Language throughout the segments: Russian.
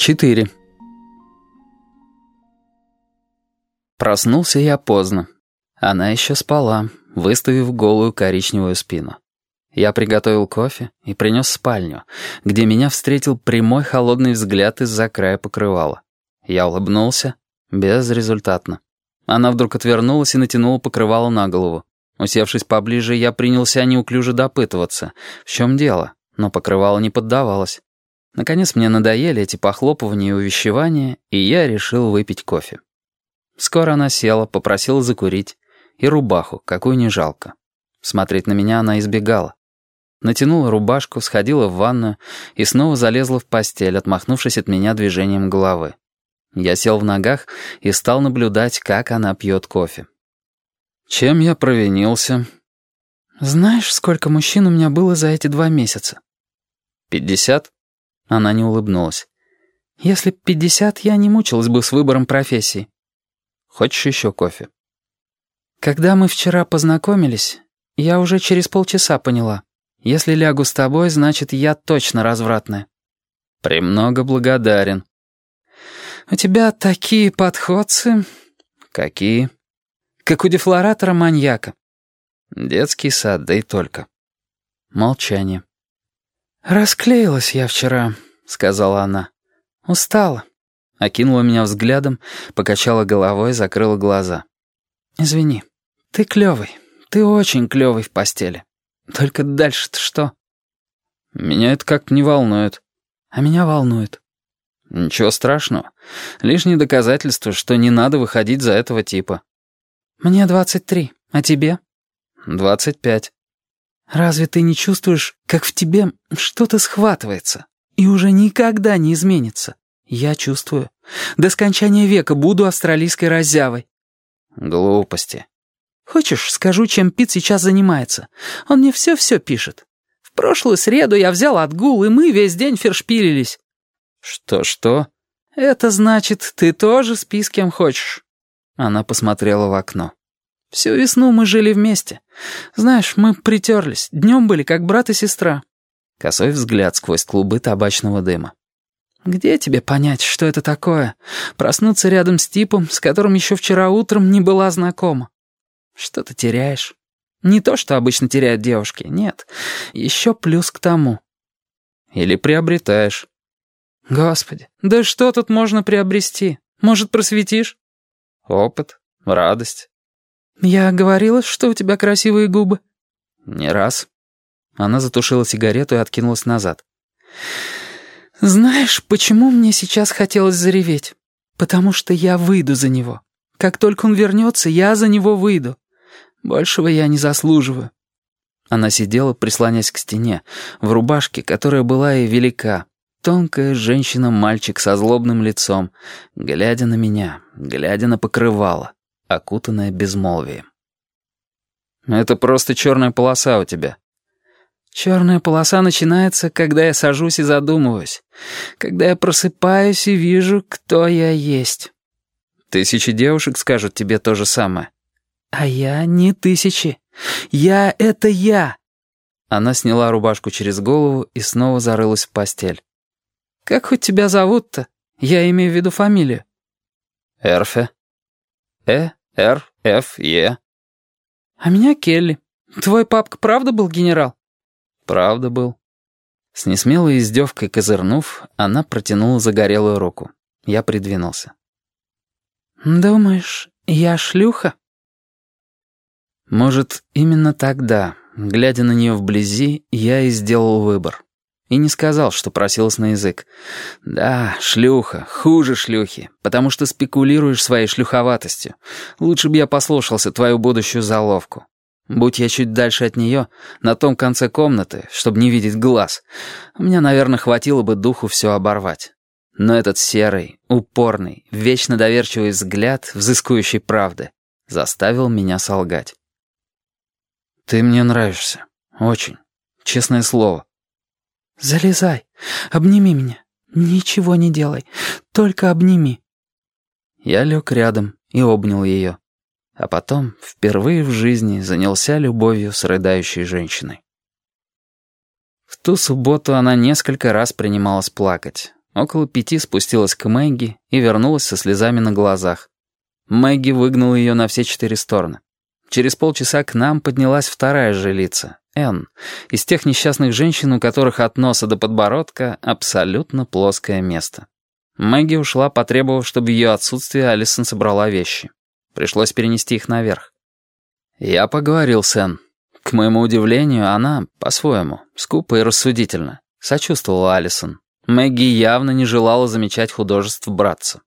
Четыре. Проснулся я поздно. Она еще спала, выставив голую коричневую спину. Я приготовил кофе и принес спальню, где меня встретил прямой холодный взгляд из-за края покрывала. Я улыбнулся. Безрезультатно. Она вдруг отвернулась и натянула покрывало на голову. Усевшись поближе, я принялся неуклюже допытываться, в чем дело, но покрывало не поддавалось. Наконец мне надоели эти похлопывания и увещевания, и я решил выпить кофе. Скоро она села, попросила закурить. И рубаху, какую не жалко. Смотреть на меня она избегала. Натянула рубашку, сходила в ванную и снова залезла в постель, отмахнувшись от меня движением головы. Я сел в ногах и стал наблюдать, как она пьет кофе. Чем я провинился? Знаешь, сколько мужчин у меня было за эти два месяца? Пятьдесят? Она не улыбнулась. «Если пятьдесят, я не мучилась бы с выбором профессии». «Хочешь еще кофе?» «Когда мы вчера познакомились, я уже через полчаса поняла. Если лягу с тобой, значит, я точно развратная». «Премного благодарен». «У тебя такие подходцы...» «Какие?» «Как у дефлоратора-маньяка». «Детский сад, да и только». Молчание. «Расклеилась я вчера», — сказала она. «Устала». Окинула меня взглядом, покачала головой, закрыла глаза. «Извини, ты клёвый, ты очень клёвый в постели. Только дальше-то что?» «Меня это как-то не волнует». «А меня волнует». «Ничего страшного. Лишнее доказательство, что не надо выходить за этого типа». «Мне двадцать три, а тебе?» «Двадцать пять». Разве ты не чувствуешь, как в тебе что-то схватывается и уже никогда не изменится? Я чувствую. До скончания века буду австралийской раззявой. Глупости. Хочешь, скажу, чем Пит сейчас занимается? Он мне все-все пишет. В прошлую среду я взял отгул, и мы весь день фершпилились. Что-что? Это значит, ты тоже спи с кем хочешь. Она посмотрела в окно. Всю весну мы жили вместе. Знаешь, мы притерлись. Днем были как брат и сестра». Косой взгляд сквозь клубы табачного дыма. «Где тебе понять, что это такое? Проснуться рядом с типом, с которым еще вчера утром не была знакома. Что ты теряешь? Не то, что обычно теряют девушки, нет. Еще плюс к тому. Или приобретаешь. Господи, да что тут можно приобрести? Может, просветишь? Опыт, радость, «Я говорила, что у тебя красивые губы?» «Не раз». Она затушила сигарету и откинулась назад. «Знаешь, почему мне сейчас хотелось зареветь? Потому что я выйду за него. Как только он вернется, я за него выйду. Большего я не заслуживаю». Она сидела, прислонясь к стене, в рубашке, которая была ей велика. Тонкая женщина-мальчик со злобным лицом, глядя на меня, глядя на покрывало окутанная безмолвием. «Это просто черная полоса у тебя». «Черная полоса начинается, когда я сажусь и задумываюсь, когда я просыпаюсь и вижу, кто я есть». «Тысячи девушек скажут тебе то же самое». «А я не тысячи. Я — это я». Она сняла рубашку через голову и снова зарылась в постель. «Как хоть тебя зовут-то? Я имею в виду фамилию». «Эрфе». «Э?» Р, Ф, Е. А меня Келли. Твой папка правда был генерал? Правда был. С несмелой издевкой козырнув, она протянула загорелую руку. Я придвинулся. «Думаешь, я шлюха?» Может, именно тогда, глядя на нее вблизи, я и сделал выбор. И не сказал, что просилась на язык. Да, шлюха, хуже шлюхи, потому что спекулируешь своей шлюховатостью. Лучше бы я послушался твою будущую заловку. Будь я чуть дальше от нее, на том конце комнаты, чтобы не видеть глаз, у меня, наверное, хватило бы духу все оборвать. Но этот серый, упорный, вечно доверчивый взгляд, взыскующий правды, заставил меня солгать. «Ты мне нравишься. Очень. Честное слово. «Залезай, обними меня. Ничего не делай, только обними». Я лег рядом и обнял ее. А потом, впервые в жизни, занялся любовью с рыдающей женщиной. В ту субботу она несколько раз принималась плакать. Около пяти спустилась к Мэгги и вернулась со слезами на глазах. Мэгги выгнала ее на все четыре стороны. Через полчаса к нам поднялась вторая жилица, Энн, из тех несчастных женщин, у которых от носа до подбородка абсолютно плоское место. Мэгги ушла, потребовав, чтобы в ее отсутствие Алисон собрала вещи. Пришлось перенести их наверх. Я поговорил с Энн. К моему удивлению, она, по-своему, скупо и рассудительно, сочувствовала Алисон. Мэгги явно не желала замечать художеств братца.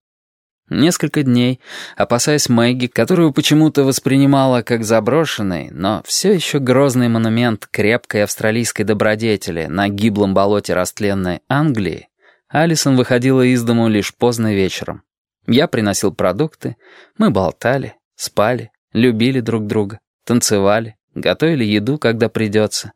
Несколько дней, опасаясь Мэгги, которую почему-то воспринимала как заброшенный, но все еще грозный монумент крепкой австралийской добродетели на гиблом болоте растленной Англии, Алисон выходила из дому лишь поздно вечером. Я приносил продукты, мы болтали, спали, любили друг друга, танцевали, готовили еду, когда придется,